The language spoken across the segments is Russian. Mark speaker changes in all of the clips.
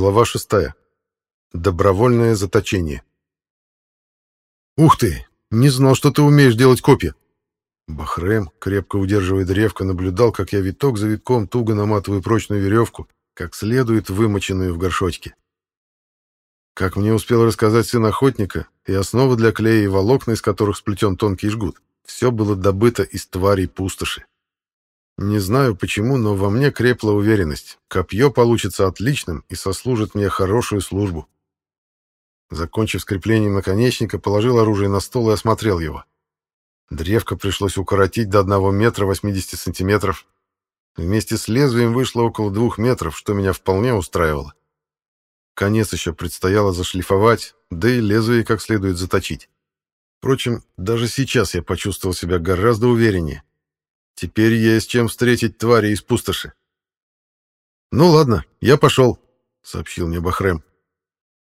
Speaker 1: Глава шестая. Добровольное заточение. «Ух ты! Не знал, что ты умеешь делать копья!» Бахрем, крепко удерживая древко, наблюдал, как я виток за витком туго наматываю прочную веревку, как следует вымоченную в горшочке. Как мне успел рассказать сын охотника, и основа для клея и волокна, из которых сплетен тонкий жгут, все было добыто из тварей пустоши. Не знаю почему, но во мне крепла уверенность. Копье получится отличным и сослужит мне хорошую службу. Закончив скреплением наконечника, положил оружие на стол и осмотрел его. Древко пришлось укоротить до 1 метра 80 сантиметров. Вместе с лезвием вышло около двух метров, что меня вполне устраивало. Конец еще предстояло зашлифовать, да и лезвие как следует заточить. Впрочем, даже сейчас я почувствовал себя гораздо увереннее. Теперь есть чем встретить твари из пустоши. «Ну ладно, я пошел», — сообщил мне Бахрем.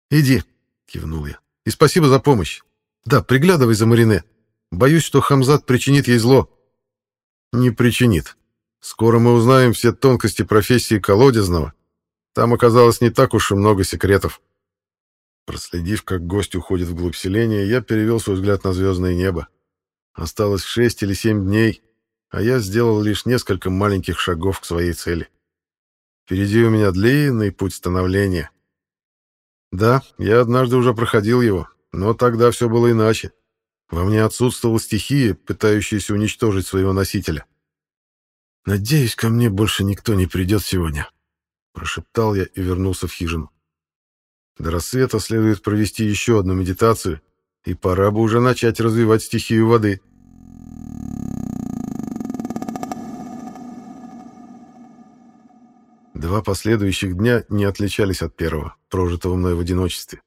Speaker 1: «Иди», — кивнул я. «И спасибо за помощь. Да, приглядывай за Марине. Боюсь, что Хамзат причинит ей зло». «Не причинит. Скоро мы узнаем все тонкости профессии колодезного. Там оказалось не так уж и много секретов». Проследив, как гость уходит вглубь селения, я перевел свой взгляд на звездное небо. Осталось шесть или семь дней, а я сделал лишь несколько маленьких шагов к своей цели. Впереди у меня длинный путь становления. Да, я однажды уже проходил его, но тогда все было иначе. Во мне отсутствовала стихия, пытающаяся уничтожить своего носителя. «Надеюсь, ко мне больше никто не придет сегодня», — прошептал я и вернулся в хижину. До рассвета следует провести еще одну медитацию, и пора бы уже начать развивать стихию воды. Два последующих дня не отличались от первого, прожитого мной в одиночестве.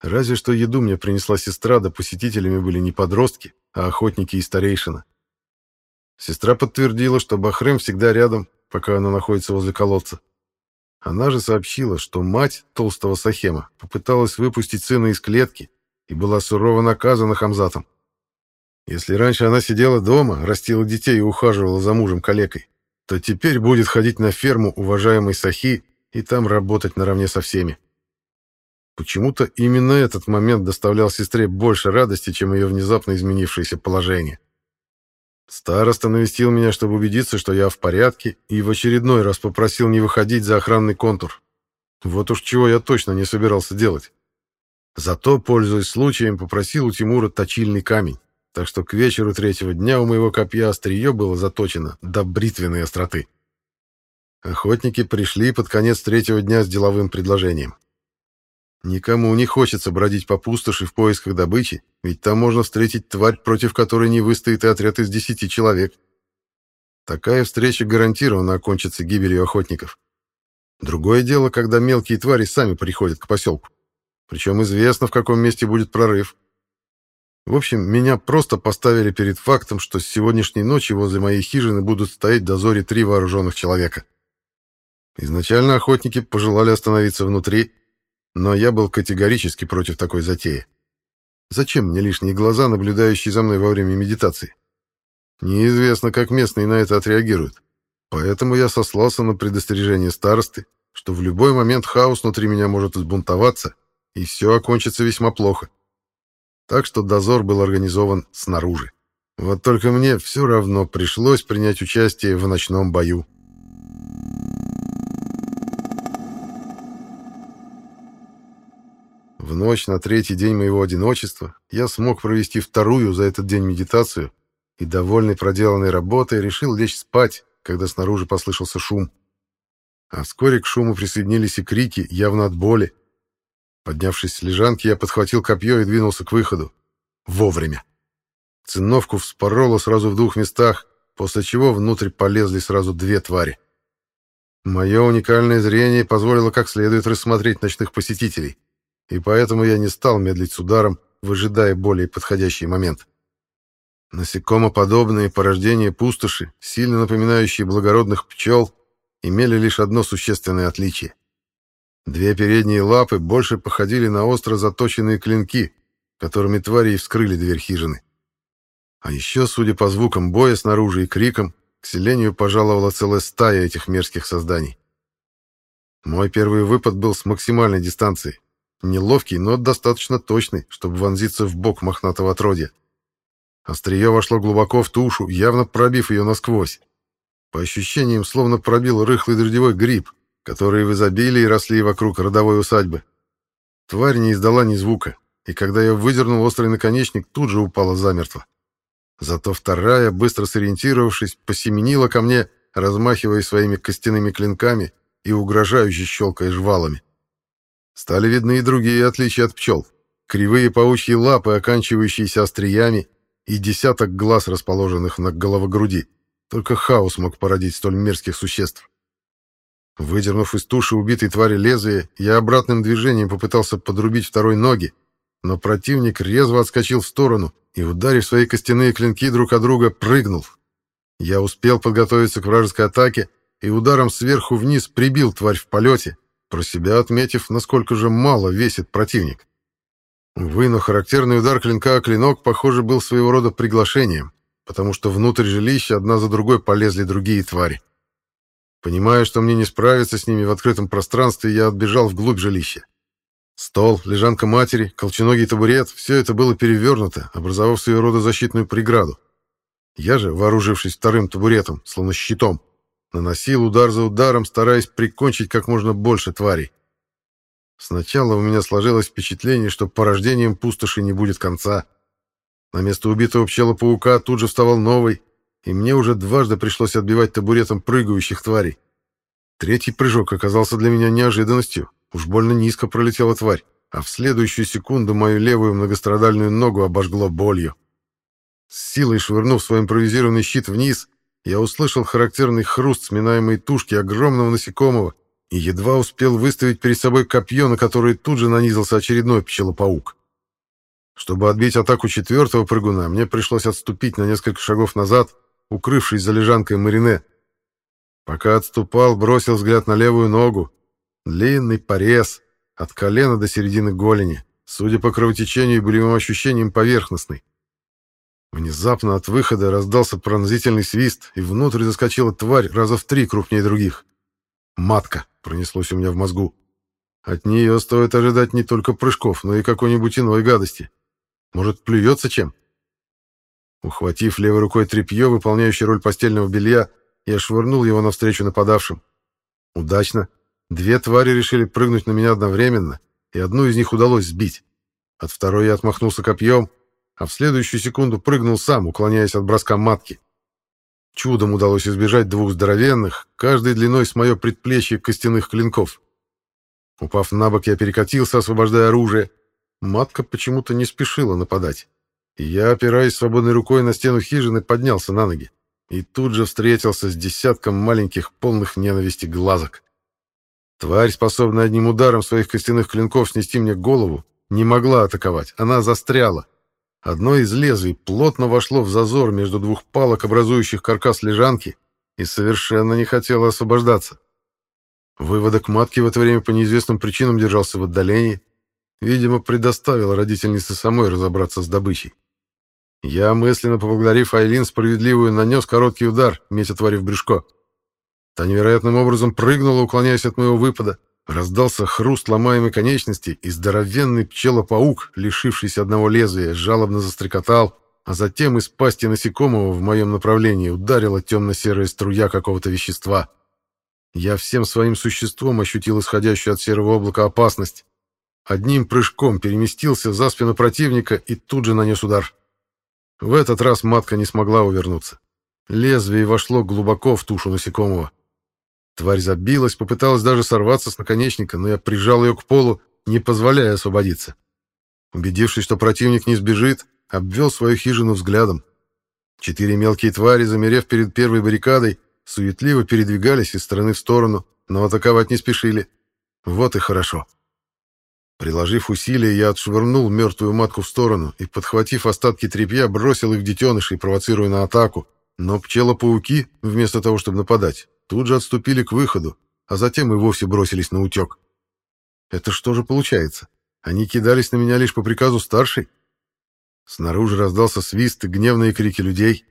Speaker 1: Разве что еду мне принесла сестра, да посетителями были не подростки, а охотники и старейшина. Сестра подтвердила, что Бахрем всегда рядом, пока она находится возле колодца. Она же сообщила, что мать толстого Сахема попыталась выпустить сына из клетки и была сурово наказана Хамзатом. Если раньше она сидела дома, растила детей и ухаживала за мужем-калекой, то теперь будет ходить на ферму уважаемой Сахи и там работать наравне со всеми. Почему-то именно этот момент доставлял сестре больше радости, чем ее внезапно изменившееся положение. Староста навестил меня, чтобы убедиться, что я в порядке, и в очередной раз попросил не выходить за охранный контур. Вот уж чего я точно не собирался делать. Зато, пользуясь случаем, попросил у Тимура точильный камень так что к вечеру третьего дня у моего копья острие было заточено до бритвенной остроты. Охотники пришли под конец третьего дня с деловым предложением. Никому не хочется бродить по пустоши в поисках добычи, ведь там можно встретить тварь, против которой не выстоит и отряд из десяти человек. Такая встреча гарантированно окончится гибелью охотников. Другое дело, когда мелкие твари сами приходят к поселку. Причем известно, в каком месте будет прорыв. В общем, меня просто поставили перед фактом, что с сегодняшней ночи возле моей хижины будут стоять дозоре три вооруженных человека. Изначально охотники пожелали остановиться внутри, но я был категорически против такой затеи. Зачем мне лишние глаза, наблюдающие за мной во время медитации? Неизвестно, как местные на это отреагируют. Поэтому я сослался на предостережение старосты, что в любой момент хаос внутри меня может взбунтоваться, и все окончится весьма плохо так что дозор был организован снаружи. Вот только мне все равно пришлось принять участие в ночном бою. В ночь на третий день моего одиночества я смог провести вторую за этот день медитацию и, довольный проделанной работой, решил лечь спать, когда снаружи послышался шум. А вскоре к шуму присоединились и крики, явно от боли, Поднявшись с лежанки, я подхватил копье и двинулся к выходу. Вовремя. Циновку вспороло сразу в двух местах, после чего внутрь полезли сразу две твари. Мое уникальное зрение позволило как следует рассмотреть ночных посетителей, и поэтому я не стал медлить с ударом, выжидая более подходящий момент. Насекомоподобные порождения пустоши, сильно напоминающие благородных пчел, имели лишь одно существенное отличие. Две передние лапы больше походили на остро заточенные клинки, которыми твари и вскрыли дверь хижины. А еще, судя по звукам боя снаружи и крикам, к селению пожаловала целая стая этих мерзких созданий. Мой первый выпад был с максимальной дистанции. Неловкий, но достаточно точный, чтобы вонзиться в бок мохнатого отродья. Острие вошло глубоко в тушу, явно пробив ее насквозь. По ощущениям, словно пробил рыхлый дождевой гриб, которые в изобилии росли вокруг родовой усадьбы. Тварь не издала ни звука, и когда я выдернул острый наконечник, тут же упала замертво. Зато вторая, быстро сориентировавшись, посеменила ко мне, размахивая своими костяными клинками и угрожающе щелкая жвалами. Стали видны и другие отличия от пчел. Кривые паучьи лапы, оканчивающиеся остриями, и десяток глаз, расположенных на головогруди. Только хаос мог породить столь мерзких существ. Выдернув из туши убитой твари лезвие, я обратным движением попытался подрубить второй ноги, но противник резво отскочил в сторону и, ударив свои костяные клинки друг от друга, прыгнул. Я успел подготовиться к вражеской атаке и ударом сверху вниз прибил тварь в полете, про себя отметив, насколько же мало весит противник. Увы, но характерный удар клинка о клинок, похоже, был своего рода приглашением, потому что внутрь жилища одна за другой полезли другие твари. Понимая, что мне не справиться с ними в открытом пространстве, я отбежал вглубь жилища. Стол, лежанка матери, колченогий табурет — все это было перевернуто, образовав своего рода защитную преграду. Я же, вооружившись вторым табуретом, словно щитом, наносил удар за ударом, стараясь прикончить как можно больше тварей. Сначала у меня сложилось впечатление, что порождением пустоши не будет конца. На место убитого пчела-паука тут же вставал новый, и мне уже дважды пришлось отбивать табуретом прыгающих тварей. Третий прыжок оказался для меня неожиданностью. Уж больно низко пролетела тварь, а в следующую секунду мою левую многострадальную ногу обожгло болью. С силой швырнув свой импровизированный щит вниз, я услышал характерный хруст сминаемой тушки огромного насекомого и едва успел выставить перед собой копье, на которое тут же нанизался очередной пчелопаук. Чтобы отбить атаку четвертого прыгуна, мне пришлось отступить на несколько шагов назад, укрывшись за лежанкой Марине. Пока отступал, бросил взгляд на левую ногу. Длинный порез, от колена до середины голени, судя по кровотечению и болевым ощущениям, поверхностный. Внезапно от выхода раздался пронзительный свист, и внутрь заскочила тварь раза в три крупнее других. «Матка!» — пронеслось у меня в мозгу. От нее стоит ожидать не только прыжков, но и какой-нибудь иной гадости. Может, плюется чем? Ухватив левой рукой тряпье, выполняющее роль постельного белья, я швырнул его навстречу нападавшим. Удачно. Две твари решили прыгнуть на меня одновременно, и одну из них удалось сбить. От второй я отмахнулся копьем, а в следующую секунду прыгнул сам, уклоняясь от броска матки. Чудом удалось избежать двух здоровенных, каждой длиной с мое предплечье костяных клинков. Упав на бок, я перекатился, освобождая оружие. Матка почему-то не спешила нападать. Я, опираясь свободной рукой на стену хижины, поднялся на ноги. И тут же встретился с десятком маленьких, полных ненависти глазок. Тварь, способная одним ударом своих костяных клинков снести мне голову, не могла атаковать. Она застряла. Одно из лезвий плотно вошло в зазор между двух палок, образующих каркас лежанки, и совершенно не хотело освобождаться. Выводок матки в это время по неизвестным причинам держался в отдалении. Видимо, предоставил родительнице самой разобраться с добычей. Я, мысленно поблагодарив Айлин справедливую, нанес короткий удар, метя твари в брюшко. Та невероятным образом прыгнула, уклоняясь от моего выпада. Раздался хруст ломаемой конечности, и здоровенный пчелопаук, лишившийся одного лезвия, жалобно застрекотал, а затем из пасти насекомого в моем направлении ударила темно-серая струя какого-то вещества. Я всем своим существом ощутил исходящую от серого облака опасность. Одним прыжком переместился за спину противника и тут же нанес удар. В этот раз матка не смогла увернуться. Лезвие вошло глубоко в тушу насекомого. Тварь забилась, попыталась даже сорваться с наконечника, но я прижал ее к полу, не позволяя освободиться. Убедившись, что противник не сбежит, обвел свою хижину взглядом. Четыре мелкие твари, замерев перед первой баррикадой, суетливо передвигались из стороны в сторону, но атаковать не спешили. Вот и хорошо. Приложив усилия, я отшвырнул мертвую матку в сторону и, подхватив остатки тряпья, бросил их детенышей, провоцируя на атаку. Но пчелопауки, вместо того, чтобы нападать, тут же отступили к выходу, а затем и вовсе бросились на утек. Это что же получается? Они кидались на меня лишь по приказу старшей? Снаружи раздался свист и гневные крики людей.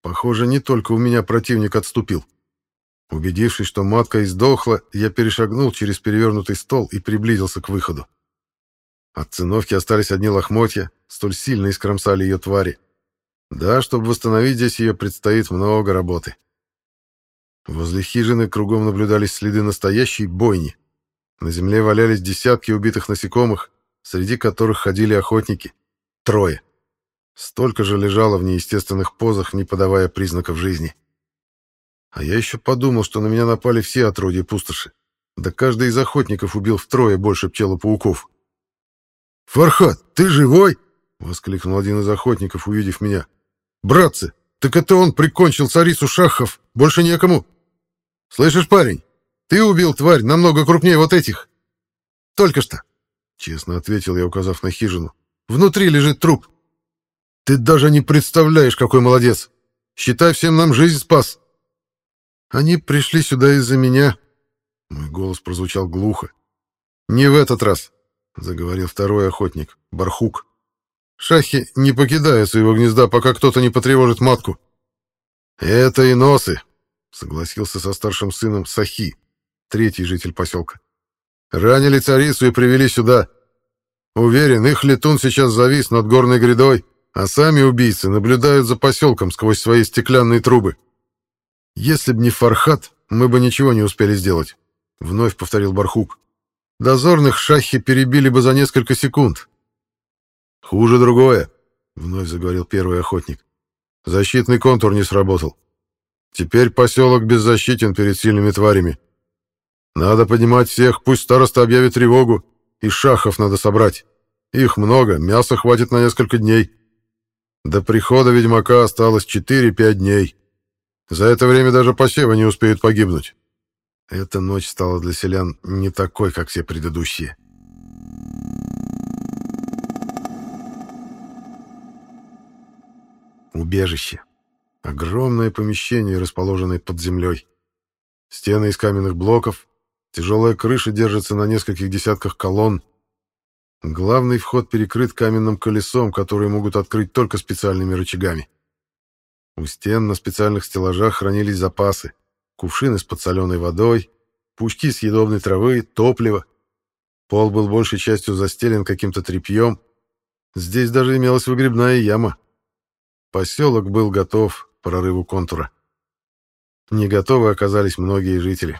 Speaker 1: Похоже, не только у меня противник отступил. Убедившись, что матка издохла, я перешагнул через перевернутый стол и приблизился к выходу. От циновки остались одни лохмотья, столь сильно искромсали ее твари. Да, чтобы восстановить здесь ее, предстоит много работы. Возле хижины кругом наблюдались следы настоящей бойни. На земле валялись десятки убитых насекомых, среди которых ходили охотники. Трое. Столько же лежало в неестественных позах, не подавая признаков жизни. А я еще подумал, что на меня напали все отродья пустоши. Да каждый из охотников убил втрое больше пчелопауков. «Фархат, ты живой?» — воскликнул один из охотников, увидев меня. «Братцы, так это он прикончил царицу Шахов. Больше некому. Слышишь, парень, ты убил тварь намного крупнее вот этих. Только что. Честно ответил я, указав на хижину. Внутри лежит труп. Ты даже не представляешь, какой молодец. Считай, всем нам жизнь спас. Они пришли сюда из-за меня. Мой голос прозвучал глухо. Не в этот раз, заговорил второй охотник, Бархук. Шахи не покидают своего гнезда, пока кто-то не потревожит матку. Это и носы, согласился со старшим сыном Сахи, третий житель поселка. Ранили царицу и привели сюда. Уверен, их летун сейчас завис над горной грядой, а сами убийцы наблюдают за поселком сквозь свои стеклянные трубы. Если б не Фархат, мы бы ничего не успели сделать, вновь повторил Бархук. Дозорных шахи перебили бы за несколько секунд, «Хуже другое», — вновь заговорил первый охотник. «Защитный контур не сработал. Теперь поселок беззащитен перед сильными тварями. Надо поднимать всех, пусть староста объявит тревогу, и шахов надо собрать. Их много, мяса хватит на несколько дней. До прихода ведьмака осталось 4-5 дней. За это время даже посевы не успеют погибнуть». Эта ночь стала для селян не такой, как все предыдущие. Убежище. Огромное помещение, расположенное под землей. Стены из каменных блоков, тяжелая крыша держится на нескольких десятках колонн. Главный вход перекрыт каменным колесом, которые могут открыть только специальными рычагами. У стен на специальных стеллажах хранились запасы. Кувшины с подсоленной водой, пучки съедобной травы, топливо. Пол был большей частью застелен каким-то тряпьем. Здесь даже имелась выгребная яма, Поселок был готов к прорыву контура. Не готовы оказались многие жители.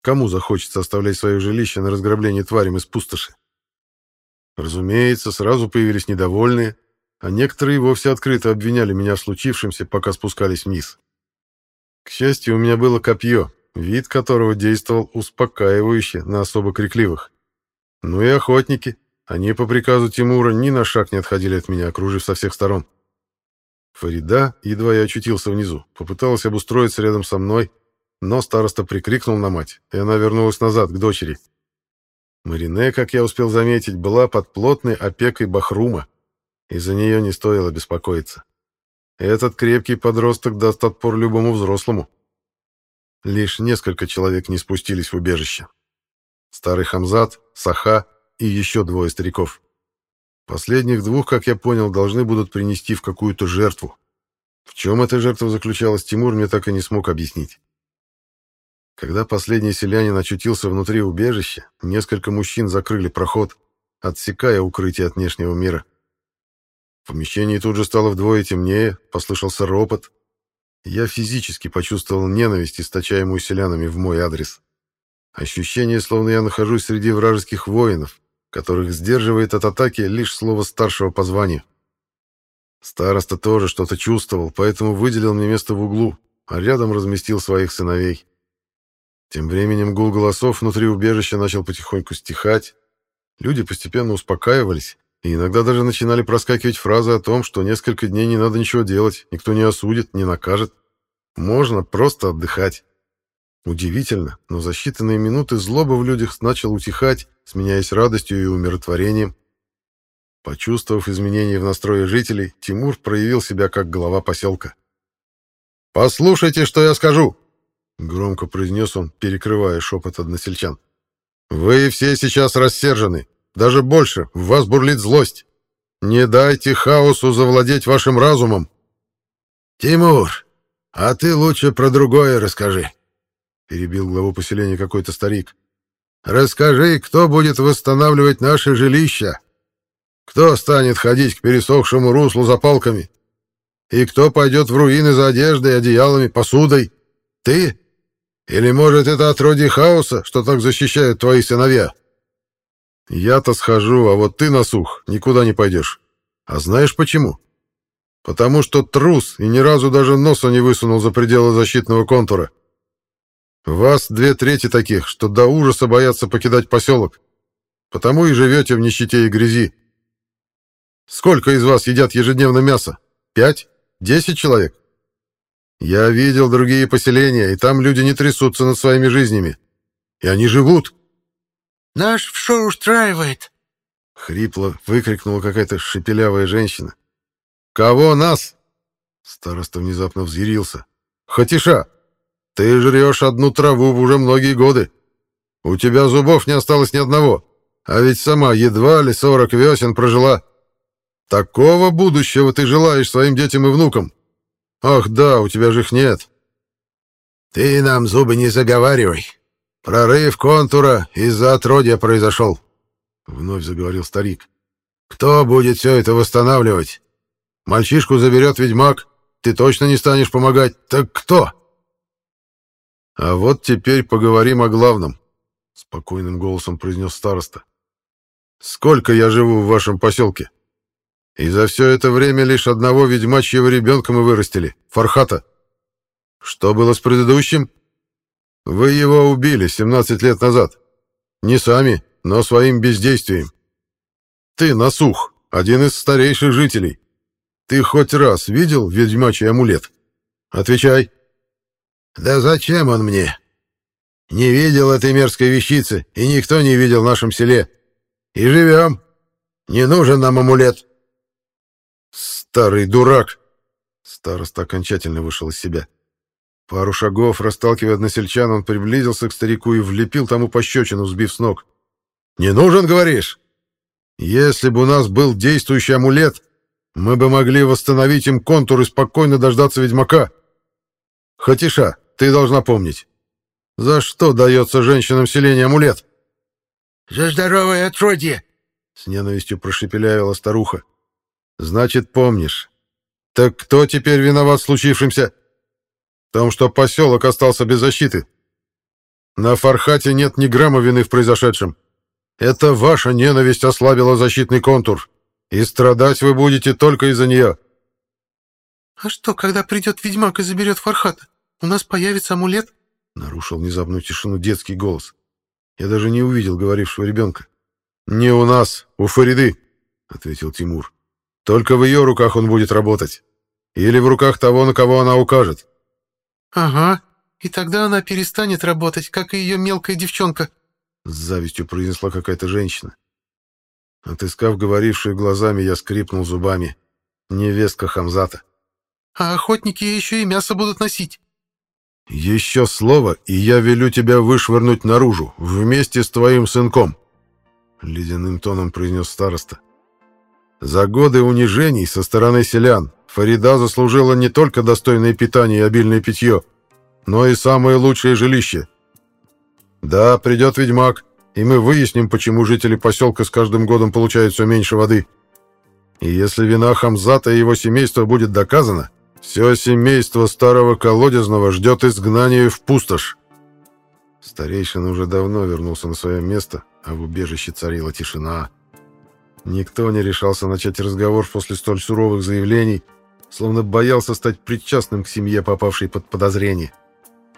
Speaker 1: Кому захочется оставлять свое жилище на разграбление тварям из пустоши? Разумеется, сразу появились недовольные, а некоторые вовсе открыто обвиняли меня в случившемся, пока спускались вниз. К счастью, у меня было копье, вид которого действовал успокаивающе на особо крикливых. Ну и охотники. Они по приказу Тимура ни на шаг не отходили от меня, окружив со всех сторон. Фарида, едва я очутился внизу, попыталась обустроиться рядом со мной, но староста прикрикнул на мать, и она вернулась назад, к дочери. Марине, как я успел заметить, была под плотной опекой Бахрума, и за нее не стоило беспокоиться. Этот крепкий подросток даст отпор любому взрослому. Лишь несколько человек не спустились в убежище. Старый Хамзат, Саха и еще двое стариков. Последних двух, как я понял, должны будут принести в какую-то жертву. В чем эта жертва заключалась, Тимур мне так и не смог объяснить. Когда последний селянин очутился внутри убежища, несколько мужчин закрыли проход, отсекая укрытие от внешнего мира. В помещении тут же стало вдвое темнее, послышался ропот. Я физически почувствовал ненависть, источаемую селянами в мой адрес. Ощущение, словно я нахожусь среди вражеских воинов, которых сдерживает от атаки лишь слово старшего по званию. Староста тоже что-то чувствовал, поэтому выделил мне место в углу, а рядом разместил своих сыновей. Тем временем гул голосов внутри убежища начал потихоньку стихать. Люди постепенно успокаивались, и иногда даже начинали проскакивать фразы о том, что несколько дней не надо ничего делать, никто не осудит, не накажет. Можно просто отдыхать. Удивительно, но за считанные минуты злоба в людях начала утихать, сменяясь радостью и умиротворением. Почувствовав изменения в настрое жителей, Тимур проявил себя как глава поселка. «Послушайте, что я скажу!» — громко произнес он, перекрывая шепот односельчан. «Вы все сейчас рассержены. Даже больше, в вас бурлит злость. Не дайте хаосу завладеть вашим разумом». «Тимур, а ты лучше про другое расскажи», перебил главу поселения какой-то старик. Расскажи, кто будет восстанавливать наше жилище? Кто станет ходить к пересохшему руслу за палками? И кто пойдет в руины за одеждой, одеялами, посудой? Ты? Или, может, это отродье хаоса, что так защищают твои сыновья? Я-то схожу, а вот ты, насух, никуда не пойдешь. А знаешь почему? Потому что трус и ни разу даже носа не высунул за пределы защитного контура. Вас две трети таких, что до ужаса боятся покидать поселок. Потому и живете в нищете и грязи. Сколько из вас едят ежедневно мясо? Пять? Десять человек? Я видел другие поселения, и там люди не трясутся над своими жизнями. И они живут.
Speaker 2: «Наш все устраивает!»
Speaker 1: — хрипло выкрикнула какая-то шепелявая женщина. «Кого нас?» Староста внезапно взъярился. «Хатиша, ты жрешь одну траву уже многие годы. У тебя зубов не осталось ни одного, а ведь сама едва ли сорок весен прожила. Такого будущего ты желаешь своим детям и внукам? Ах да, у тебя же их нет».
Speaker 2: «Ты нам зубы не заговаривай. Прорыв контура из-за отродья произошел», — вновь заговорил старик. «Кто будет все это восстанавливать? Мальчишку заберет ведьмак, ты точно не станешь помогать. Так кто?»
Speaker 1: «А вот теперь поговорим о главном», — спокойным голосом произнес староста. «Сколько я живу в вашем поселке? И за все это время лишь одного ведьмачьего ребенка мы вырастили, Фархата. Что было с предыдущим? Вы его убили 17 лет назад. Не сами, но своим бездействием. Ты, Насух, один из старейших жителей. Ты хоть раз видел ведьмачий амулет? Отвечай».
Speaker 2: «Да зачем он мне? Не видел этой мерзкой вещицы, и никто не видел в нашем селе. И живем. Не нужен нам амулет».
Speaker 1: «Старый дурак!» Староста окончательно вышел из себя. Пару шагов, расталкивая односельчан, он приблизился к старику и влепил тому пощечину, сбив с ног. «Не нужен, говоришь? Если бы у нас был действующий амулет, мы бы могли восстановить им контур и спокойно дождаться ведьмака. Хатиша, ты должна помнить. За что дается женщинам селения амулет?
Speaker 2: За здоровое отродье!
Speaker 1: С ненавистью прошепелявила старуха. Значит, помнишь. Так кто теперь виноват в случившемся? В том, что поселок остался без защиты. На Фархате нет ни грамма вины в произошедшем. Это ваша ненависть ослабила защитный контур. И страдать вы будете только из-за нее.
Speaker 3: — А что, когда придет ведьмак и заберет Фархата? У нас появится амулет?»
Speaker 1: Нарушил внезапную тишину детский голос. Я даже не увидел говорившего ребенка. «Не у нас, у Фариды», — ответил Тимур. «Только в ее руках он будет работать. Или в руках того, на кого она укажет».
Speaker 3: «Ага, и тогда она перестанет работать, как и ее мелкая девчонка», —
Speaker 1: с завистью произнесла какая-то женщина. Отыскав говорившую глазами, я скрипнул зубами. Невестка Хамзата.
Speaker 3: «А охотники еще и мясо будут носить».
Speaker 1: «Еще слово, и я велю тебя вышвырнуть наружу, вместе с твоим сынком», — ледяным тоном произнес староста. «За годы унижений со стороны селян Фарида заслужила не только достойное питание и обильное питье, но и самое лучшее жилище. Да, придет ведьмак, и мы выясним, почему жители поселка с каждым годом получают все меньше воды. И если вина Хамзата и его семейства будет доказана, все семейство старого колодезного ждет изгнания в пустошь. Старейшина уже давно вернулся на свое место, а в убежище царила тишина. Никто не решался начать разговор после столь суровых заявлений, словно боялся стать причастным к семье, попавшей под подозрение.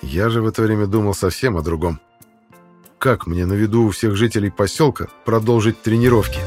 Speaker 1: Я же в это время думал совсем о другом. Как мне на виду у всех жителей поселка продолжить тренировки?»